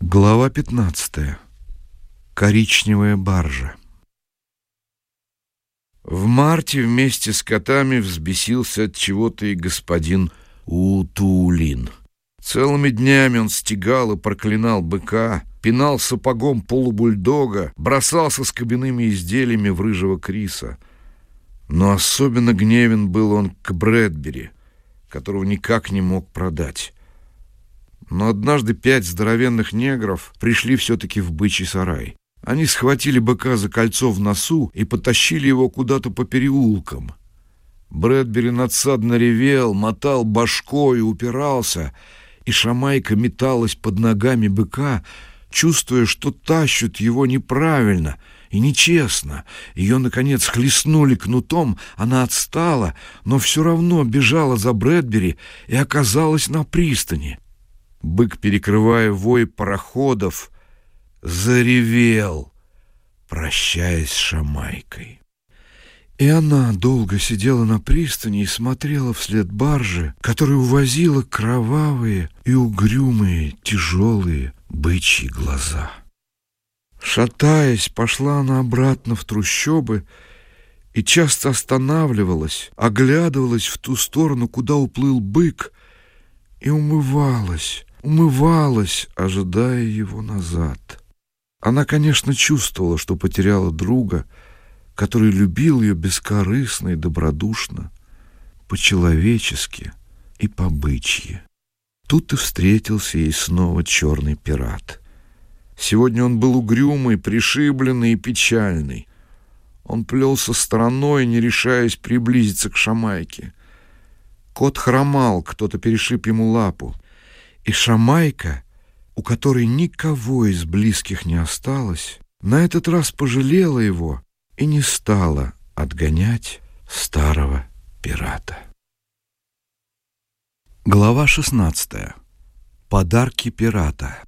Глава 15. Коричневая баржа. В марте вместе с котами взбесился от чего-то и господин Утулин. Целыми днями он стегал и проклинал быка, пинал сапогом полубульдога, бросался с кабинными изделиями в рыжего Криса. Но особенно гневен был он к Брэдбери, которого никак не мог продать. Но однажды пять здоровенных негров пришли все-таки в бычий сарай. Они схватили быка за кольцо в носу и потащили его куда-то по переулкам. Брэдбери надсадно ревел, мотал башкой упирался, и шамайка металась под ногами быка, чувствуя, что тащут его неправильно и нечестно. Ее, наконец, хлестнули кнутом, она отстала, но все равно бежала за Брэдбери и оказалась на пристани. Бык, перекрывая вой пароходов, заревел, прощаясь с Шамайкой. И она долго сидела на пристани и смотрела вслед баржи, которая увозила кровавые и угрюмые, тяжелые бычьи глаза. Шатаясь, пошла она обратно в трущобы и часто останавливалась, оглядывалась в ту сторону, куда уплыл бык, и умывалась, умывалась, ожидая его назад. Она, конечно, чувствовала, что потеряла друга, который любил ее бескорыстно и добродушно, по-человечески и по-бычьи. Тут и встретился ей снова черный пират. Сегодня он был угрюмый, пришибленный и печальный. Он плелся стороной, не решаясь приблизиться к Шамайке. Кот хромал, кто-то перешиб ему лапу. И Шамайка, у которой никого из близких не осталось, на этот раз пожалела его и не стала отгонять старого пирата. Глава 16. Подарки пирата.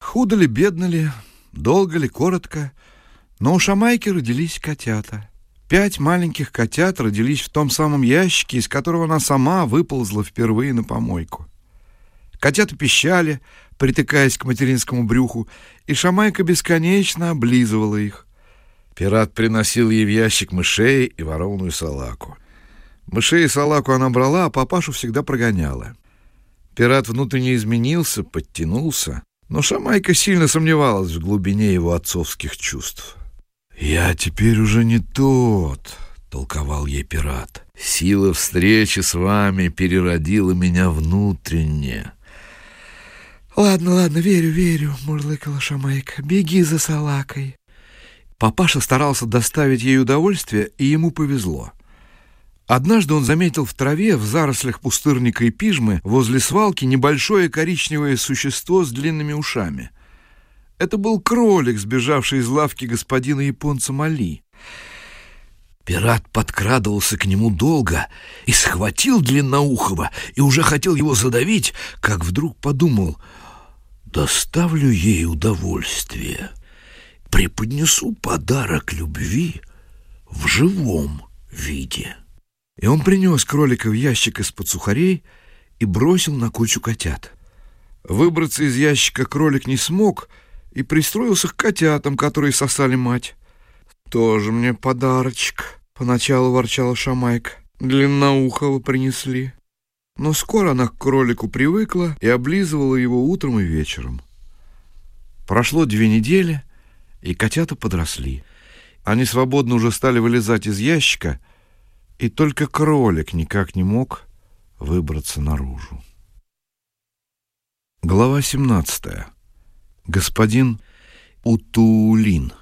Худо ли, бедно ли, долго ли, коротко, но у Шамайки родились котята. Пять маленьких котят родились в том самом ящике, из которого она сама выползла впервые на помойку. Котята пищали, притыкаясь к материнскому брюху, и Шамайка бесконечно облизывала их. Пират приносил ей в ящик мышей и вороную салаку. Мышей и салаку она брала, а папашу всегда прогоняла. Пират внутренне изменился, подтянулся, но Шамайка сильно сомневалась в глубине его отцовских чувств. «Я теперь уже не тот», — толковал ей пират. «Сила встречи с вами переродила меня внутренне». «Ладно, ладно, верю, верю», — мурлыкала Шамайка. «Беги за салакой». Папаша старался доставить ей удовольствие, и ему повезло. Однажды он заметил в траве, в зарослях пустырника и пижмы, возле свалки небольшое коричневое существо с длинными ушами. Это был кролик, сбежавший из лавки господина японца Мали. Пират подкрадывался к нему долго и схватил длинноухого, и уже хотел его задавить, как вдруг подумал — доставлю ей удовольствие, преподнесу подарок любви в живом виде. И он принес кролика в ящик из-под сухарей и бросил на кучу котят. Выбраться из ящика кролик не смог и пристроился к котятам, которые сосали мать. «Тоже мне подарочек», — поначалу ворчала Шамайка. «Длинноухого принесли» но скоро она к кролику привыкла и облизывала его утром и вечером. Прошло две недели, и котята подросли. Они свободно уже стали вылезать из ящика, и только кролик никак не мог выбраться наружу. Глава 17. Господин Утулин.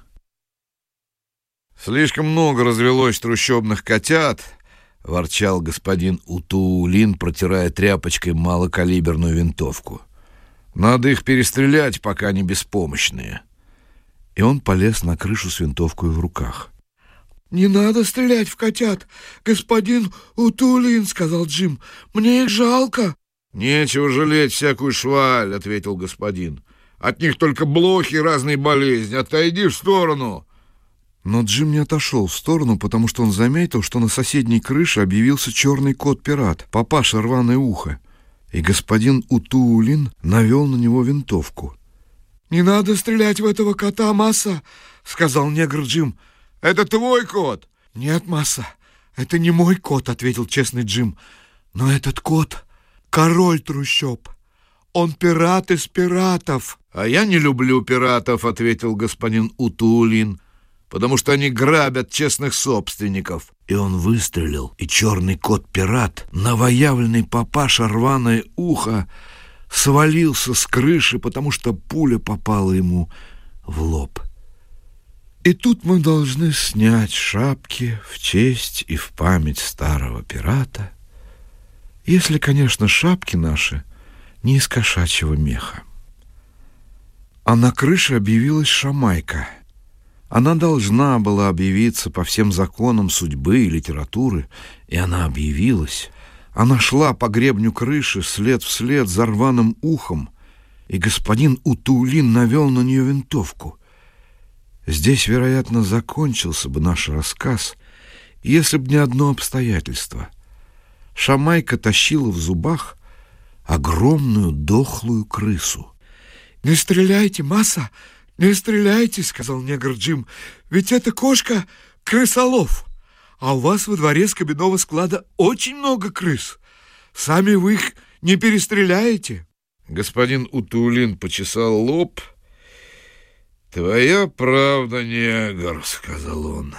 Слишком много развелось трущобных котят, — ворчал господин Утуулин, протирая тряпочкой малокалиберную винтовку. «Надо их перестрелять, пока они беспомощные». И он полез на крышу с винтовкой в руках. «Не надо стрелять в котят, господин Утулин», — сказал Джим. «Мне их жалко». «Нечего жалеть всякую шваль», — ответил господин. «От них только блохи разные болезни. Отойди в сторону». Но Джим не отошел в сторону, потому что он заметил, что на соседней крыше объявился черный кот-пират, папаша рваное ухо. и господин Утуулин навел на него винтовку. «Не надо стрелять в этого кота, Масса!» — сказал негр Джим. «Это твой кот!» «Нет, Масса, это не мой кот», — ответил честный Джим. «Но этот кот — король трущоб. Он пират из пиратов». «А я не люблю пиратов», — ответил господин Утуулин, «потому что они грабят честных собственников». И он выстрелил, и черный кот-пират, новоявленный папаша рваное ухо, свалился с крыши, потому что пуля попала ему в лоб. И тут мы должны снять шапки в честь и в память старого пирата, если, конечно, шапки наши не из кошачьего меха. А на крыше объявилась шамайка. Она должна была объявиться по всем законам судьбы и литературы, и она объявилась. Она шла по гребню крыши след вслед за рваным ухом, и господин Утуулин навел на нее винтовку. Здесь, вероятно, закончился бы наш рассказ, если бы не одно обстоятельство. Шамайка тащила в зубах огромную дохлую крысу. «Не стреляйте, масса! Не стреляйте!» — сказал негр Джим. «Ведь эта кошка — крысолов!» а у вас во дворе с кабинного склада очень много крыс. Сами вы их не перестреляете. Господин Утулин почесал лоб. «Твоя правда, негр», — сказал он.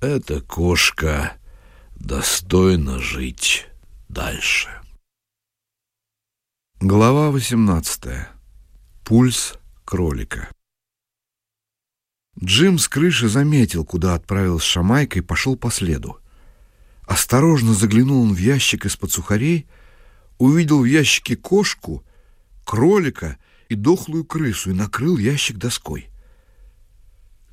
«Эта кошка достойна жить дальше». Глава 18. Пульс кролика. Джим с крыши заметил, куда отправилась Шамайка и пошел по следу. Осторожно заглянул он в ящик из-под сухарей, увидел в ящике кошку, кролика и дохлую крысу и накрыл ящик доской.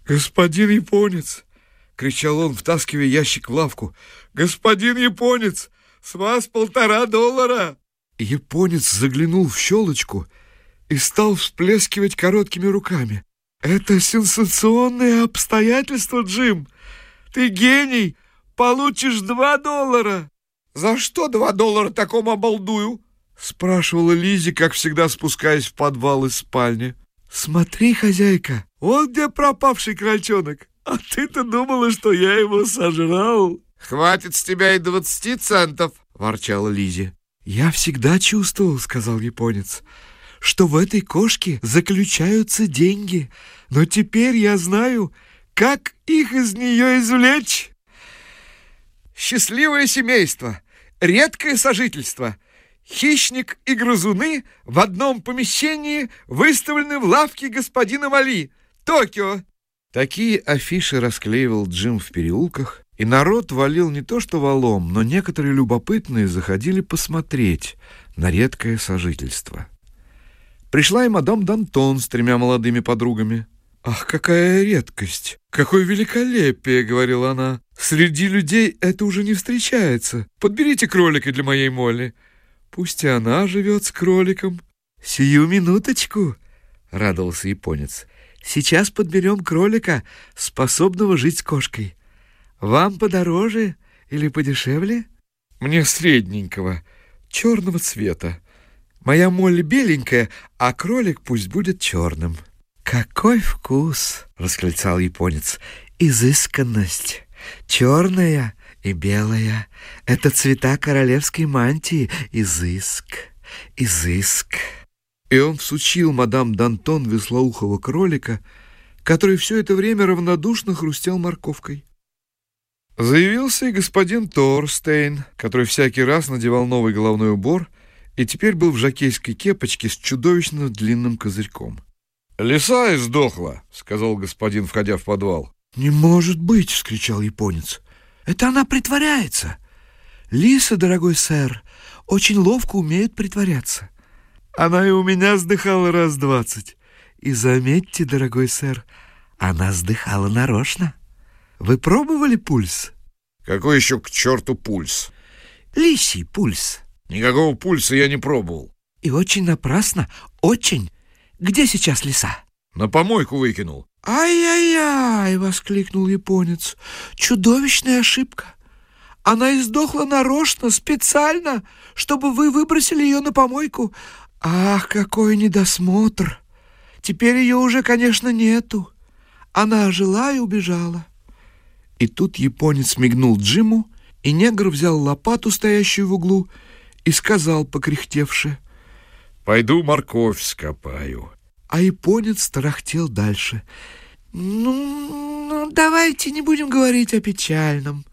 «Господин японец!» — кричал он, втаскивая ящик в лавку. «Господин японец! С вас полтора доллара!» Японец заглянул в щелочку и стал всплескивать короткими руками. «Это сенсационные обстоятельства, Джим! Ты гений! Получишь два доллара!» «За что два доллара такому обалдую?» — спрашивала Лизи, как всегда спускаясь в подвал из спальни. «Смотри, хозяйка, вот где пропавший крольчонок. А ты-то думала, что я его сожрал?» «Хватит с тебя и двадцати центов!» — ворчала Лизи. «Я всегда чувствовал, — сказал японец, — что в этой кошке заключаются деньги, но теперь я знаю, как их из нее извлечь. Счастливое семейство, редкое сожительство. Хищник и грызуны в одном помещении выставлены в лавке господина Мали, Токио. Такие афиши расклеивал Джим в переулках, и народ валил не то что валом, но некоторые любопытные заходили посмотреть на редкое сожительство. Пришла и мадам Дантон с тремя молодыми подругами. «Ах, какая редкость! Какое великолепие!» — говорила она. «Среди людей это уже не встречается. Подберите кролика для моей Молли. Пусть и она живет с кроликом». «Сию минуточку!» — радовался японец. «Сейчас подберем кролика, способного жить с кошкой. Вам подороже или подешевле?» «Мне средненького, черного цвета», Моя моль беленькая, а кролик пусть будет черным». «Какой вкус!» — восклицал японец. «Изысканность! Черная и белая — это цвета королевской мантии. Изыск, изыск!» И он всучил мадам Дантон веслоухого кролика, который все это время равнодушно хрустел морковкой. Заявился и господин Торстейн, который всякий раз надевал новый головной убор — и теперь был в жакейской кепочке с чудовищно длинным козырьком. «Лиса издохла», — сказал господин, входя в подвал. «Не может быть!» — вскричал японец. «Это она притворяется! Лиса, дорогой сэр, очень ловко умеют притворяться. Она и у меня сдыхала раз двадцать. И заметьте, дорогой сэр, она сдыхала нарочно. Вы пробовали пульс?» «Какой еще к черту пульс?» «Лисий пульс». Никакого пульса я не пробовал. И очень напрасно, очень. Где сейчас лиса? На помойку выкинул. Ай-яй-яй, воскликнул японец. Чудовищная ошибка. Она издохла нарочно, специально, чтобы вы выбросили ее на помойку. Ах, какой недосмотр! Теперь ее уже, конечно, нету. Она ожила и убежала. И тут японец мигнул Джиму, и негр взял лопату, стоящую в углу, и сказал, покряхтевши, «Пойду морковь скопаю». А японец тарахтел дальше. «Ну, ну, давайте не будем говорить о печальном.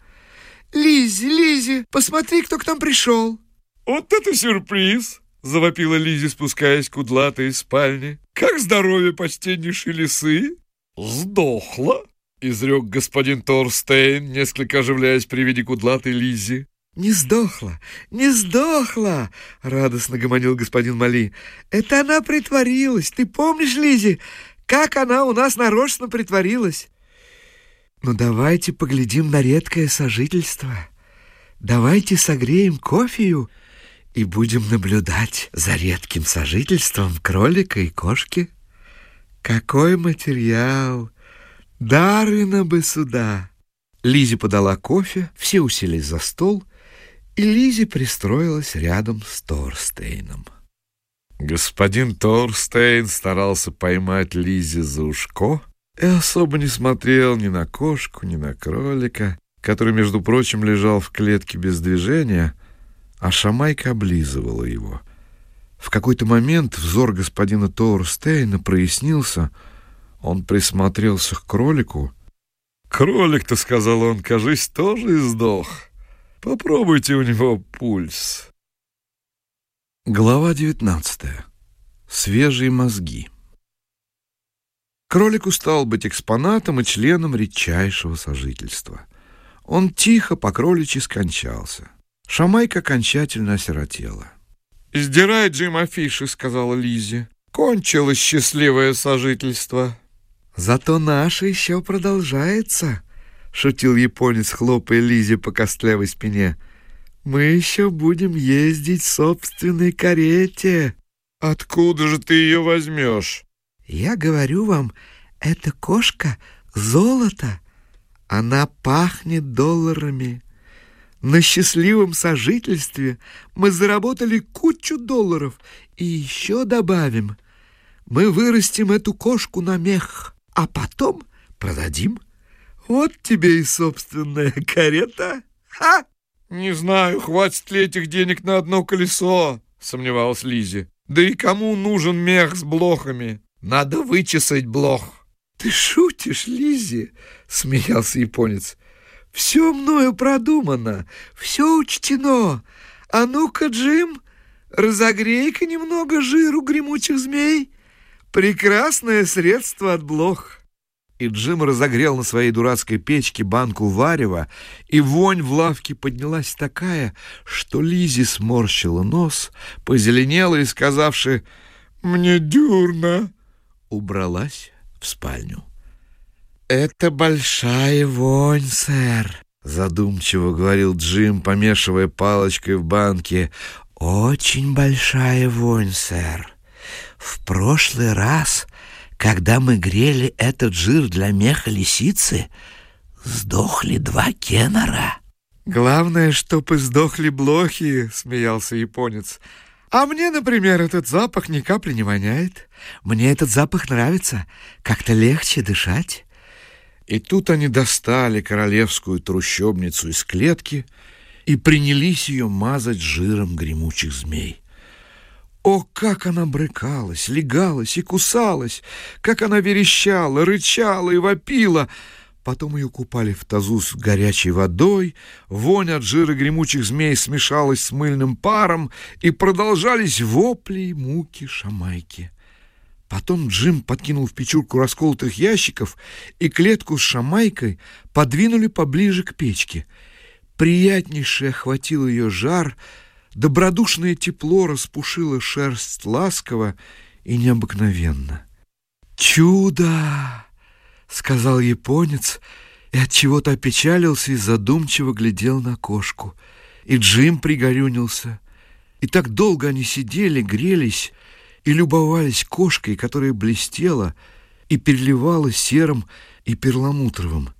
Лизи, Лизи, посмотри, кто к нам пришел!» «Вот это сюрприз!» — завопила Лизи, спускаясь кудлатой из спальни. «Как здоровье почтеннейшей лисы?» «Сдохла!» — изрек господин Торстейн, несколько оживляясь при виде кудлатой Лизи. «Не сдохла, не сдохла!» — радостно гомонил господин Мали. «Это она притворилась. Ты помнишь, Лизи, как она у нас нарочно притворилась?» «Ну, давайте поглядим на редкое сожительство. Давайте согреем кофею и будем наблюдать за редким сожительством кролика и кошки. Какой материал! Дарвина бы сюда!» Лизи подала кофе, все уселись за стол — и Лизи пристроилась рядом с Торстейном. Господин Торстейн старался поймать Лизи за ушко и особо не смотрел ни на кошку, ни на кролика, который, между прочим, лежал в клетке без движения, а шамайка облизывала его. В какой-то момент взор господина Торстейна прояснился, он присмотрелся к кролику. «Кролик-то, — сказал он, — кажись, тоже издох». Попробуйте у него пульс. Глава 19. Свежие мозги. Кролик устал быть экспонатом и членом редчайшего сожительства. Он тихо по кроличьи скончался. Шамайка окончательно осиротела. «Издирай, Джим, афиши», — сказала Лизи. «Кончилось счастливое сожительство». «Зато наше еще продолжается», — шутил японец, хлопая Лизе по костлявой спине. «Мы еще будем ездить в собственной карете». «Откуда же ты ее возьмешь?» «Я говорю вам, эта кошка — золото. Она пахнет долларами. На счастливом сожительстве мы заработали кучу долларов и еще добавим. Мы вырастим эту кошку на мех, а потом продадим». Вот тебе и собственная карета. Ха! Не знаю, хватит ли этих денег на одно колесо, сомневалась Лизи. Да и кому нужен мех с блохами? Надо вычесать блох. Ты шутишь, Лизи? смеялся японец. Все мною продумано, все учтено. А ну-ка, Джим, разогрей-ка немного жиру гремучих змей. Прекрасное средство от блох и Джим разогрел на своей дурацкой печке банку варева, и вонь в лавке поднялась такая, что Лизи сморщила нос, позеленела и, сказавши «Мне дурно», убралась в спальню. «Это большая вонь, сэр», — задумчиво говорил Джим, помешивая палочкой в банке. «Очень большая вонь, сэр. В прошлый раз когда мы грели этот жир для меха лисицы, сдохли два кеннера. «Главное, чтоб и сдохли блохи», — смеялся японец. «А мне, например, этот запах ни капли не воняет. Мне этот запах нравится. Как-то легче дышать». И тут они достали королевскую трущобницу из клетки и принялись ее мазать жиром гремучих змей. О, как она брыкалась, легалась и кусалась, как она верещала, рычала и вопила. Потом ее купали в тазу с горячей водой, вонь от жира гремучих змей смешалась с мыльным паром, и продолжались вопли и муки шамайки. Потом Джим подкинул в печурку расколотых ящиков, и клетку с шамайкой подвинули поближе к печке. Приятнейший охватил ее жар — Добродушное тепло распушило шерсть ласково и необыкновенно. «Чудо!» — сказал японец, и от чего то опечалился и задумчиво глядел на кошку. И Джим пригорюнился. И так долго они сидели, грелись и любовались кошкой, которая блестела и переливалась серым и перламутровым.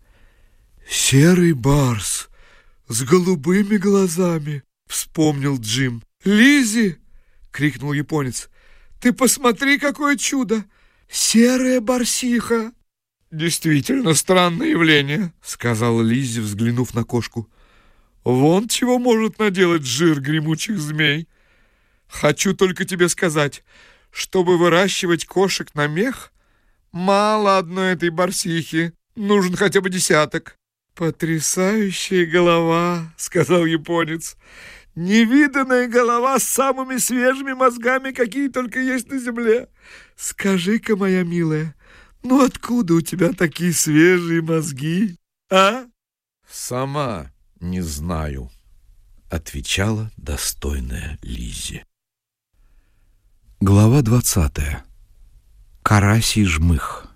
«Серый барс! с голубыми глазами, вспомнил Джим. Лизи! крикнул японец. Ты посмотри, какое чудо! Серая барсиха! Действительно странное явление, сказала Лизи, взглянув на кошку. Вон чего может наделать жир гремучих змей. Хочу только тебе сказать, чтобы выращивать кошек на мех, мало одной этой барсихи, нужен хотя бы десяток. Потрясающая голова, сказал японец. Невиданная голова с самыми свежими мозгами, какие только есть на земле. Скажи-ка, моя милая, ну откуда у тебя такие свежие мозги, а? Сама не знаю, отвечала достойная Лизи. Глава двадцатая. Карасий жмых.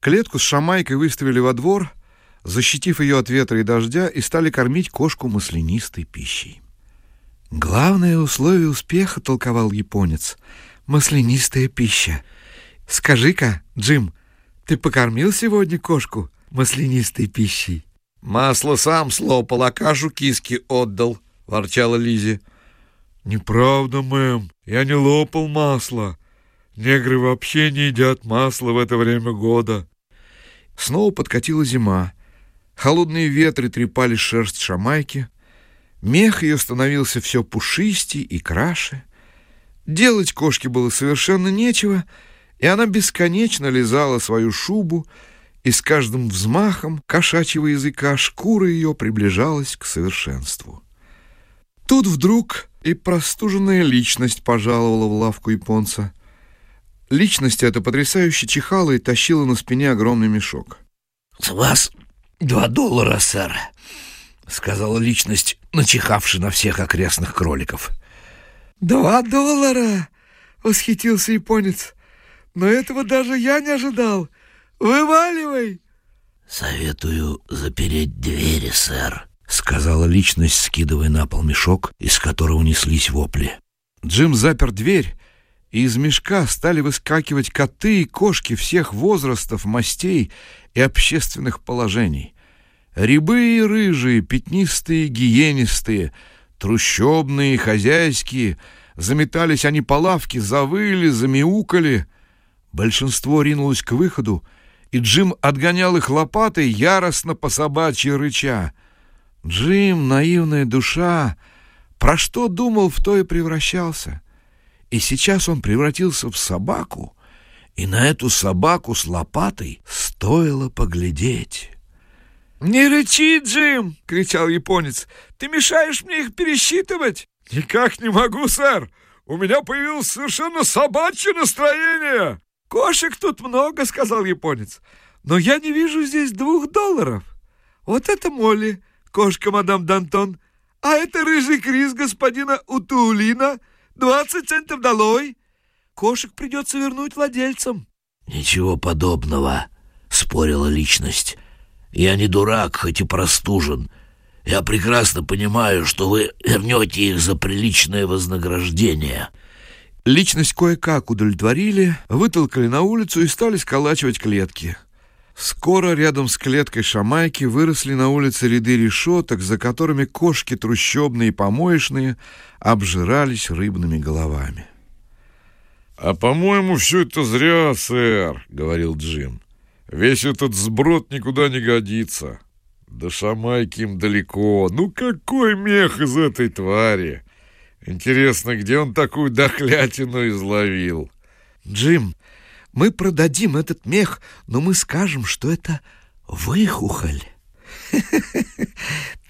Клетку с шамайкой выставили во двор, защитив ее от ветра и дождя, и стали кормить кошку маслянистой пищей. «Главное условие успеха», — толковал японец, — «маслянистая пища. Скажи-ка, Джим, ты покормил сегодня кошку маслянистой пищей?» «Масло сам слопал, а кашу киски отдал», — ворчала Лизи. «Неправда, мэм, я не лопал масло. Негры вообще не едят масло в это время года». Снова подкатила зима. Холодные ветры трепали шерсть шамайки. Мех ее становился все пушистей и краше. Делать кошке было совершенно нечего, и она бесконечно лизала свою шубу, и с каждым взмахом кошачьего языка шкура ее приближалась к совершенству. Тут вдруг и простуженная личность пожаловала в лавку японца. Личность эта потрясающе чихала и тащила на спине огромный мешок. «С вас два доллара, сэр», — сказала личность, начихавшая на всех окрестных кроликов. «Два доллара!» — восхитился японец. «Но этого даже я не ожидал. Вываливай!» «Советую запереть двери, сэр», — сказала личность, скидывая на пол мешок, из которого неслись вопли. Джим запер дверь, и из мешка стали выскакивать коты и кошки всех возрастов, мастей и общественных положений. Рябые и рыжие, пятнистые, гиенистые, трущобные, хозяйские, заметались они по лавке, завыли, замяукали. Большинство ринулось к выходу, и Джим отгонял их лопатой, яростно по собачьи рыча. Джим, наивная душа, про что думал, в то и превращался. И сейчас он превратился в собаку, и на эту собаку с лопатой стоило поглядеть. «Не рычи, Джим!» — кричал японец. «Ты мешаешь мне их пересчитывать?» «Никак не могу, сэр! У меня появилось совершенно собачье настроение!» «Кошек тут много!» — сказал японец. «Но я не вижу здесь двух долларов. Вот это Молли, кошка мадам Дантон, а это рыжий Крис господина Утулина». 20 центов долой. Кошек придется вернуть владельцам. Ничего подобного, спорила личность. Я не дурак, хоть и простужен. Я прекрасно понимаю, что вы вернете их за приличное вознаграждение. Личность кое-как удовлетворили, вытолкали на улицу и стали сколачивать клетки. Скоро рядом с клеткой шамайки выросли на улице ряды решеток, за которыми кошки трущобные и помоечные обжирались рыбными головами. «А, по-моему, все это зря, сэр», — говорил Джим. «Весь этот сброд никуда не годится. До шамайки им далеко. Ну какой мех из этой твари!» Интересно, где он такую дохлятину изловил? Джим, мы продадим этот мех, но мы скажем, что это выхухоль.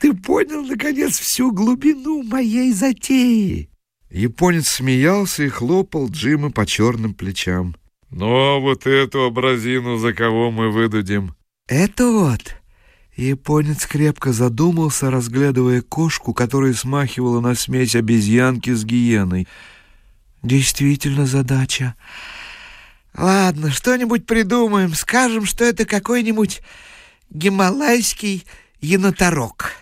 Ты понял, наконец, всю глубину моей затеи? Японец смеялся и хлопал Джима по черным плечам. «Ну, а вот эту образину за кого мы выдадим?» «Это вот Японец крепко задумался, разглядывая кошку, которая смахивала на смесь обезьянки с гиеной. Действительно задача. Ладно, что-нибудь придумаем. Скажем, что это какой-нибудь гималайский еноторок.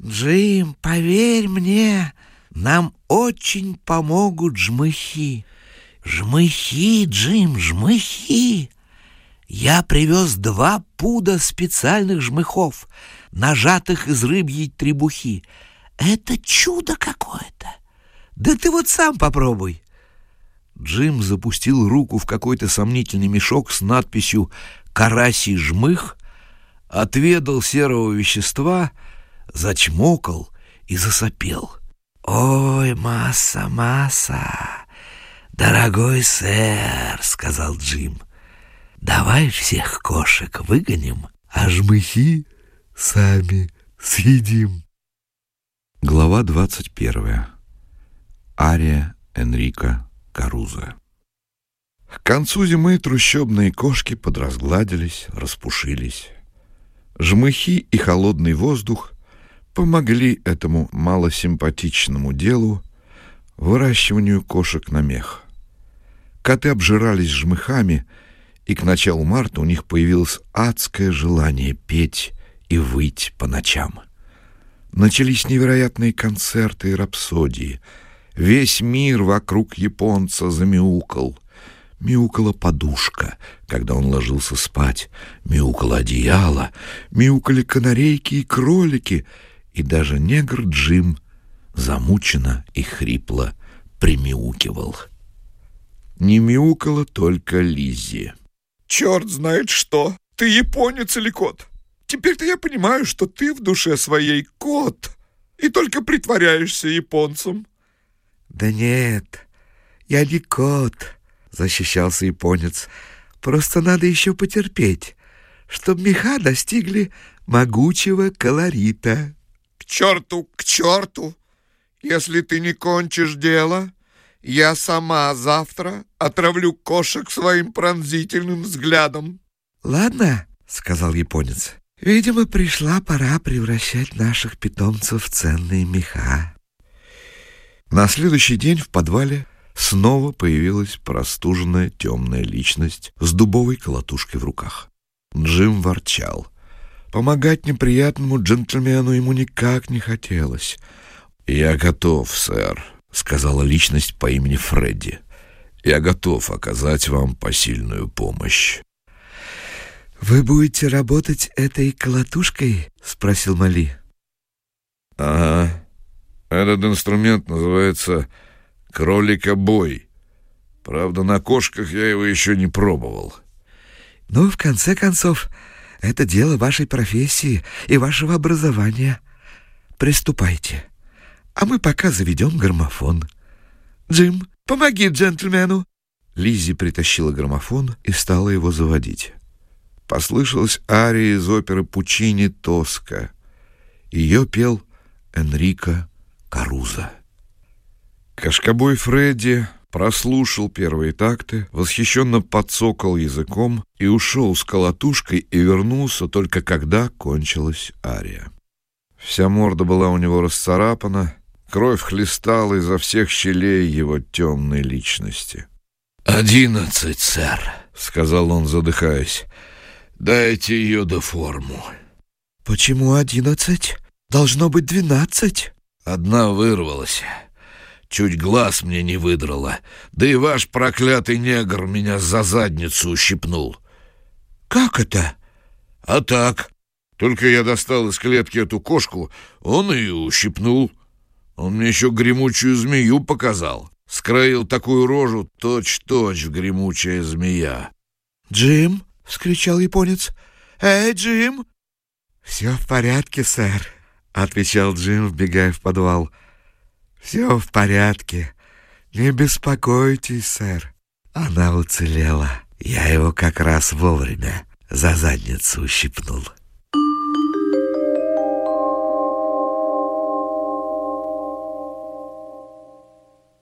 Джим, поверь мне, нам очень помогут жмыхи. Жмыхи, Джим, жмыхи. Я привез два пуда специальных жмыхов. нажатых из рыбьей требухи. Это чудо какое-то. Да ты вот сам попробуй. Джим запустил руку в какой-то сомнительный мешок с надписью «Карасий жмых», отведал серого вещества, зачмокал и засопел. «Ой, масса, масса! Дорогой сэр!» — сказал Джим. «Давай всех кошек выгоним, а жмыхи сами съедим». Глава двадцать первая. Ария Энрика Каруза. К концу зимы трущобные кошки подразгладились, распушились. Жмыхи и холодный воздух помогли этому малосимпатичному делу выращиванию кошек на мех. Коты обжирались жмыхами, и к началу марта у них появилось адское желание петь и выть по ночам. Начались невероятные концерты и рапсодии — Весь мир вокруг японца замяукал. Мяукала подушка, когда он ложился спать, мяукало одеяло, мяукали канарейки и кролики, и даже негр Джим замученно и хрипло примяукивал. Не мяукала только Лиззи. «Черт знает что! Ты японец или кот? Теперь-то я понимаю, что ты в душе своей кот, и только притворяешься японцем». «Да нет, я не кот», — защищался японец. «Просто надо еще потерпеть, чтобы меха достигли могучего колорита». «К черту, к черту! Если ты не кончишь дело, я сама завтра отравлю кошек своим пронзительным взглядом». «Ладно», — сказал японец. «Видимо, пришла пора превращать наших питомцев в ценные меха». На следующий день в подвале снова появилась простуженная темная личность с дубовой колотушкой в руках. Джим ворчал. Помогать неприятному джентльмену ему никак не хотелось. «Я готов, сэр», — сказала личность по имени Фредди. «Я готов оказать вам посильную помощь». «Вы будете работать этой колотушкой?» — спросил Мали. «Ага», этот инструмент называется кроликобой. Правда, на кошках я его еще не пробовал. Ну, в конце концов, это дело вашей профессии и вашего образования. Приступайте. А мы пока заведем граммофон. Джим, помоги джентльмену. Лизи притащила граммофон и стала его заводить. Послышалась ария из оперы Пучини «Тоска». Ее пел Энрико Каруза. Кашкобой Фредди прослушал первые такты, восхищенно подсокал языком и ушел с колотушкой и вернулся только когда кончилась ария. Вся морда была у него расцарапана, кровь хлестала изо всех щелей его темной личности. «Одиннадцать, сэр», — сказал он, задыхаясь. «Дайте ее до форму». «Почему одиннадцать? Должно быть двенадцать». Одна вырвалась. Чуть глаз мне не выдрала. Да и ваш проклятый негр меня за задницу ущипнул. Как это? А так. Только я достал из клетки эту кошку, он и ущипнул. Он мне еще гремучую змею показал. Скроил такую рожу, точь-точь гремучая змея. «Джим!» — вскричал японец. «Эй, Джим!» «Все в порядке, сэр», — отвечал Джим, вбегая в подвал. «Все в порядке. Не беспокойтесь, сэр. Она уцелела. Я его как раз вовремя за задницу ущипнул».